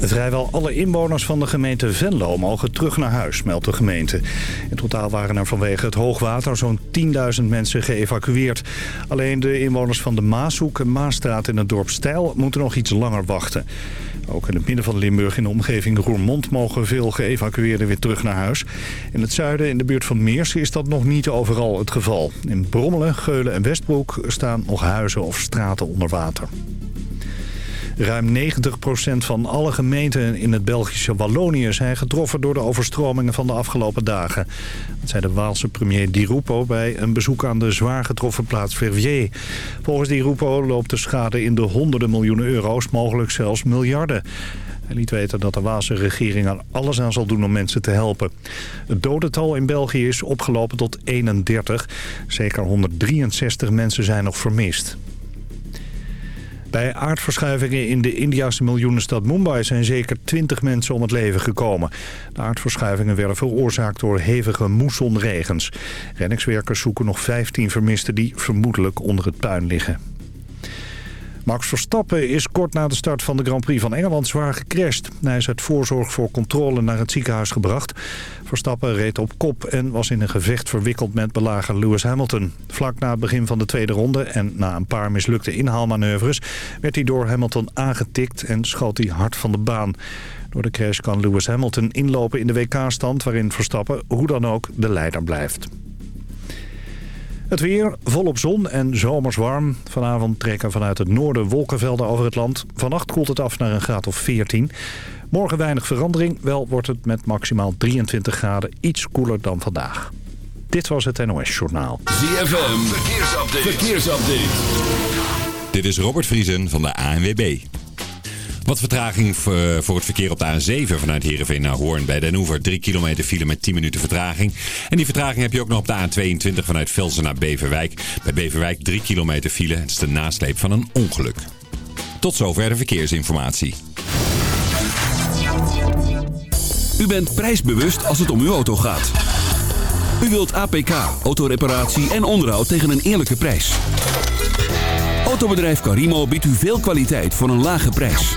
Vrijwel alle inwoners van de gemeente Venlo mogen terug naar huis, meldt de gemeente. In totaal waren er vanwege het hoogwater zo'n 10.000 mensen geëvacueerd. Alleen de inwoners van de Maashoek en Maasstraat in het dorp Stijl moeten nog iets langer wachten. Ook in het midden van Limburg in de omgeving Roermond mogen veel geëvacueerden weer terug naar huis. In het zuiden, in de buurt van Meers, is dat nog niet overal het geval. In Brommelen, Geulen en Westbroek staan nog huizen of straten onder water. Ruim 90% van alle gemeenten in het Belgische Wallonië zijn getroffen door de overstromingen van de afgelopen dagen. Dat zei de Waalse premier Di Rupo bij een bezoek aan de zwaar getroffen plaats Verviers. Volgens Di Rupo loopt de schade in de honderden miljoenen euro's, mogelijk zelfs miljarden. Hij liet weten dat de Waalse regering er alles aan zal doen om mensen te helpen. Het dodental in België is opgelopen tot 31. Zeker 163 mensen zijn nog vermist. Bij aardverschuivingen in de Indiase miljoenenstad Mumbai zijn zeker 20 mensen om het leven gekomen. De aardverschuivingen werden veroorzaakt door hevige moessonregens. Renningswerkers zoeken nog 15 vermisten die vermoedelijk onder het puin liggen. Max Verstappen is kort na de start van de Grand Prix van Engeland zwaar gecrashed. Hij is uit voorzorg voor controle naar het ziekenhuis gebracht. Verstappen reed op kop en was in een gevecht verwikkeld met belager Lewis Hamilton. Vlak na het begin van de tweede ronde en na een paar mislukte inhaalmanoeuvres... werd hij door Hamilton aangetikt en schoot hij hard van de baan. Door de crash kan Lewis Hamilton inlopen in de WK-stand... waarin Verstappen hoe dan ook de leider blijft. Het weer volop zon en zomers warm. Vanavond trekken vanuit het noorden wolkenvelden over het land. Vannacht koelt het af naar een graad of 14. Morgen weinig verandering. Wel wordt het met maximaal 23 graden iets koeler dan vandaag. Dit was het NOS Journaal. ZFM, verkeersupdate. verkeersupdate. Dit is Robert Vriesen van de ANWB. Wat vertraging voor het verkeer op de A7 vanuit Heerenveen naar Hoorn bij Den Hoever. 3 kilometer file met 10 minuten vertraging. En die vertraging heb je ook nog op de A22 vanuit Velsen naar Beverwijk. Bij Beverwijk 3 kilometer file. Het is de nasleep van een ongeluk. Tot zover de verkeersinformatie. U bent prijsbewust als het om uw auto gaat. U wilt APK, autoreparatie en onderhoud tegen een eerlijke prijs. Autobedrijf Carimo biedt u veel kwaliteit voor een lage prijs.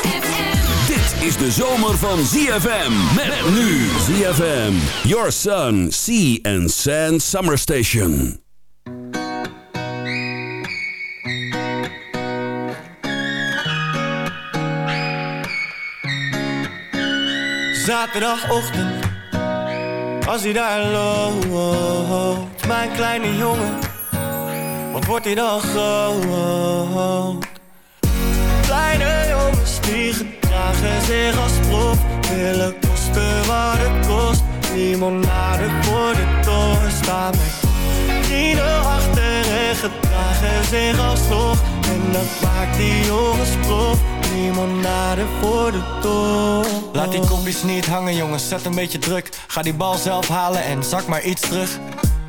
Is de zomer van ZFM. Met nu ZFM. Your Sun, Sea and Sand Summer Station. Zaterdagochtend, als hij daar loopt, mijn kleine jongen, wat wordt hij dan groot? Kleine jongens die gedragen zich als prof, willen kosten wat het kost. Limonade voor de toren staan met vrienden achter en gedragen zich als vlog. En dat maakt die jongens prof, limonade voor de toren. Laat die kopjes niet hangen jongens, zet een beetje druk. Ga die bal zelf halen en zak maar iets terug.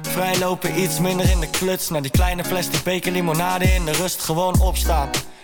Vrijlopen iets minder in de kluts. Naar die kleine plastic beker limonade in de rust gewoon opstaan.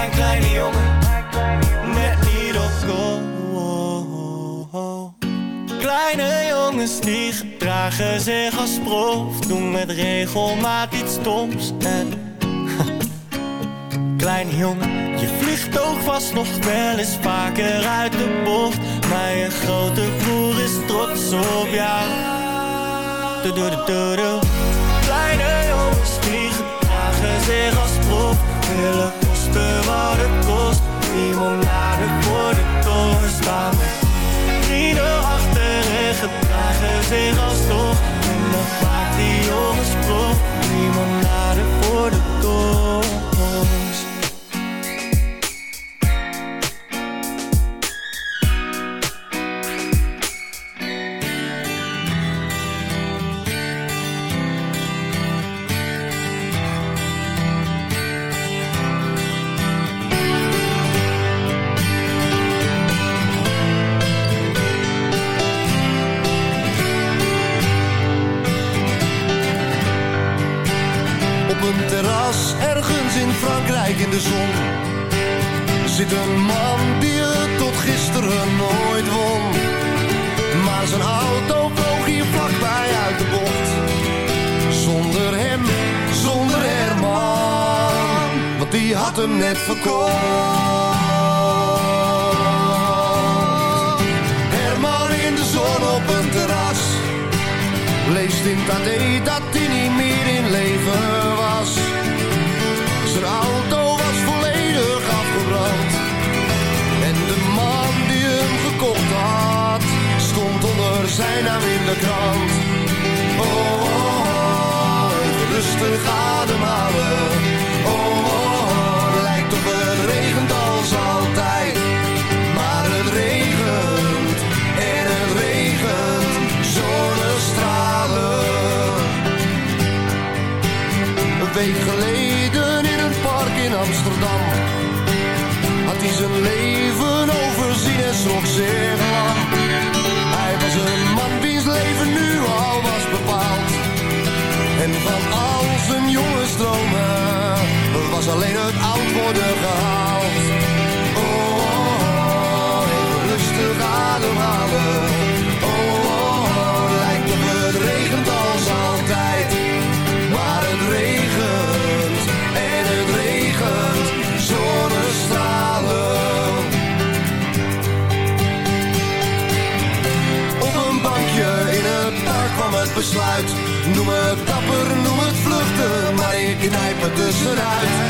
Mijn kleine jongen. Net niet op. Kleine jongens die gedragen zich als prof. Doen met regelmaat iets stoms. En Kleine jongen, je vliegt ook vast nog wel eens vaker uit de bocht. Maar je grote broer is trots op jou. Kleine jongens die gedragen zich als prof. Willen kosten wat het kost. Limonade voor de toren staan. Vrienden achter en gedragen zich als toch. En dat maakt die jongens prof. Limonade voor de toren. ficou eruit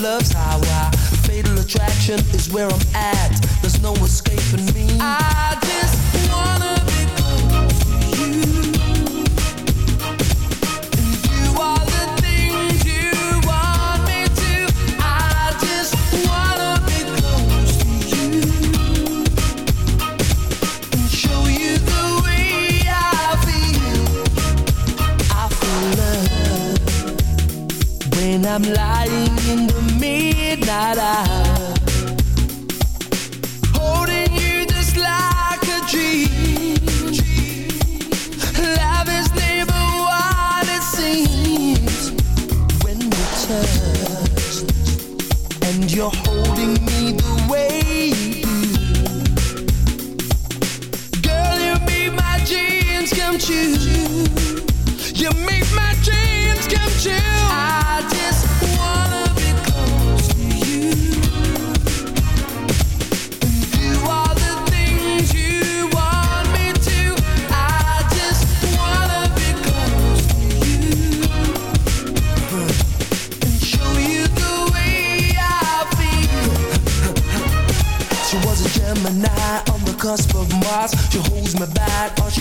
love's highway. Fatal attraction is where I'm at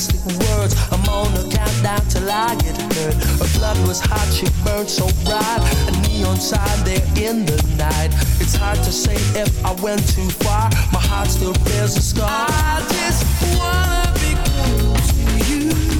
plastic words. I'm on a countdown till I get hurt. Her blood was hot, she burned so bright. A neon sign there in the night. It's hard to say if I went too far. My heart still bears a scar. I just wanna be close to you.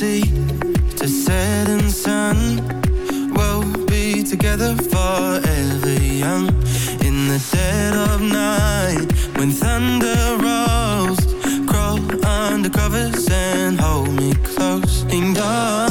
sea to setting sun. We'll be together forever young in the dead of night when thunder rolls. Crawl under covers and hold me close. in dong.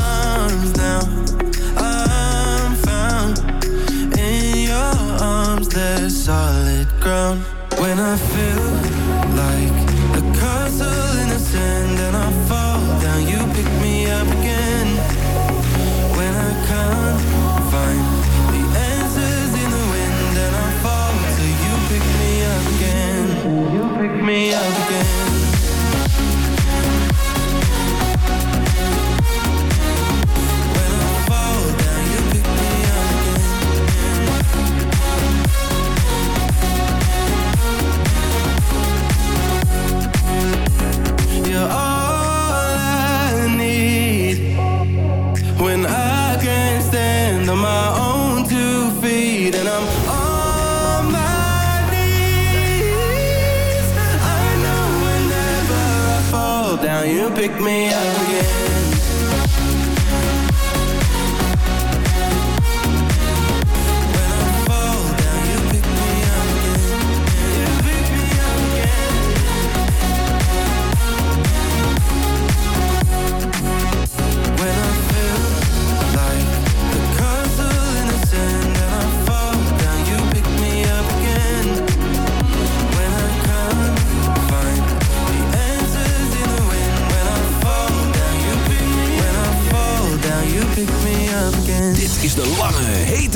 you pick me up again.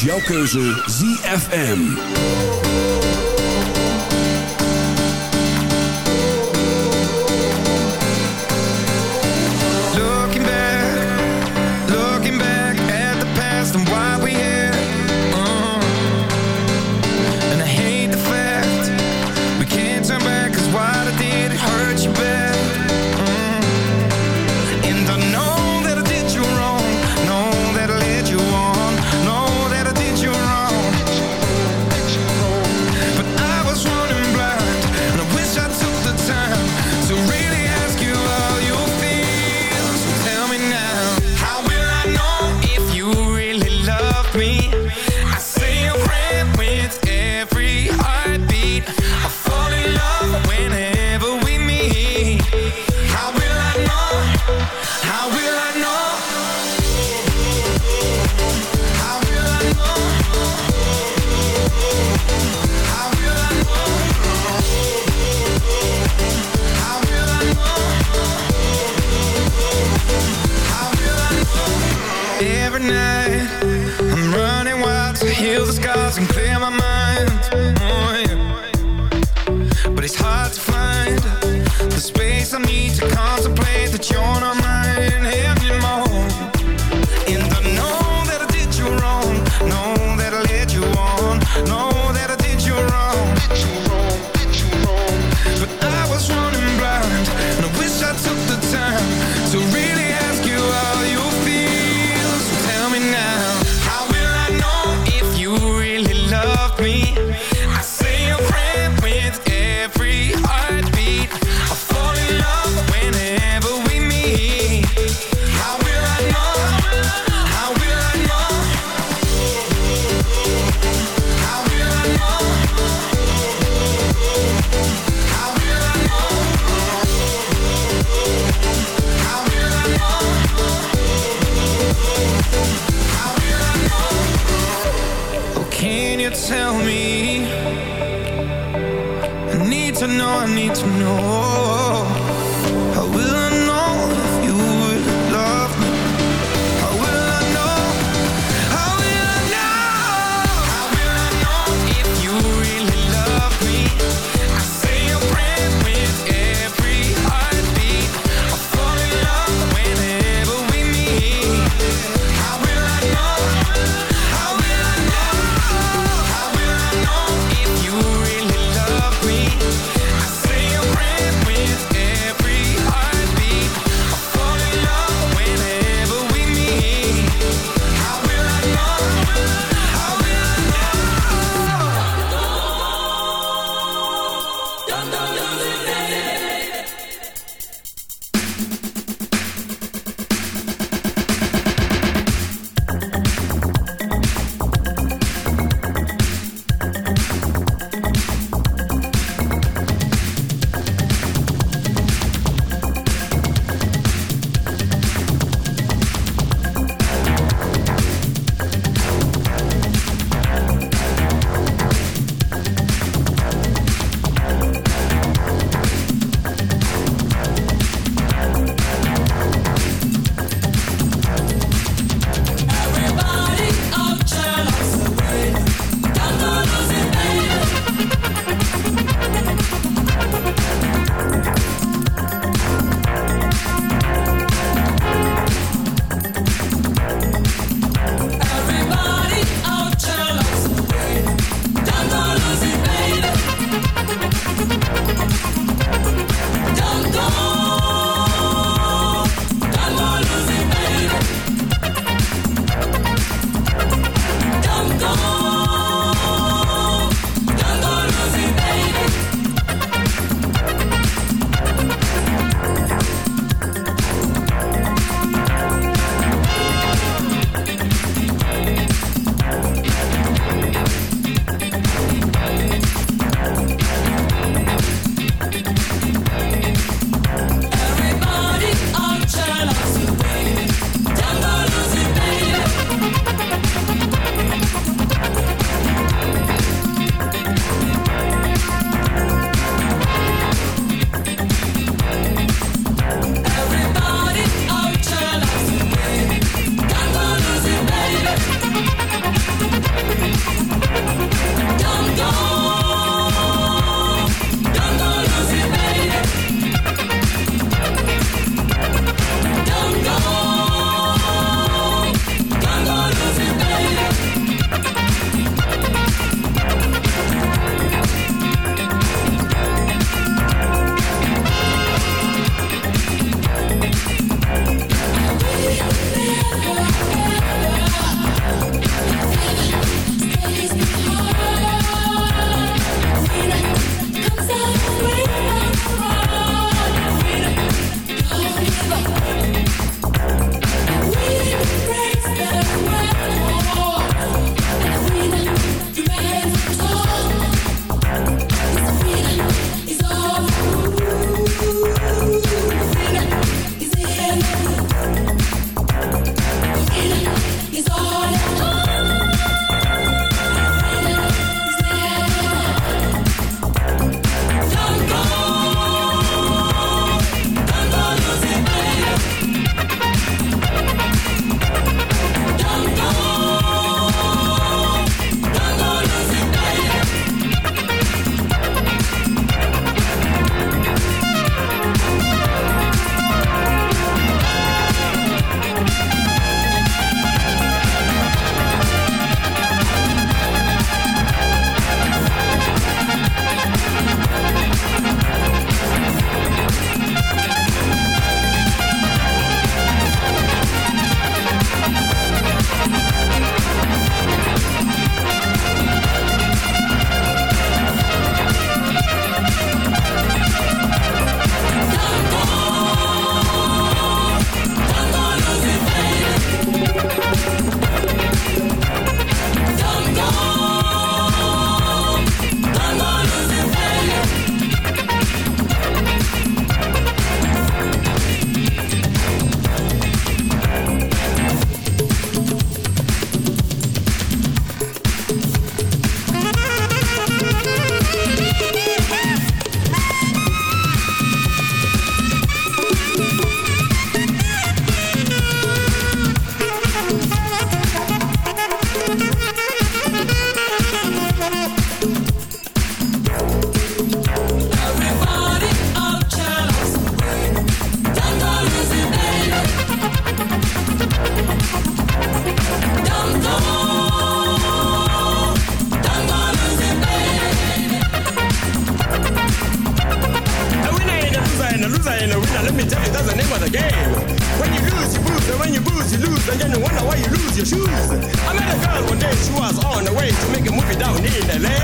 Is jouw keuze ZFM. To know. How will I met a girl one day, she was on the way to make a movie down in LA.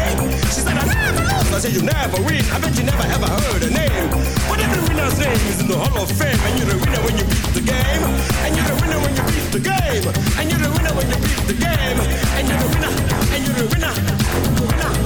She said, I never lost. I said, You never win. I bet you never ever heard her name. But every winner's name is in the Hall of Fame. And you're the winner when you beat the game. And you're the winner when you beat the game. And you're the winner when you beat the game. And you're the winner. And you're the winner. Winner.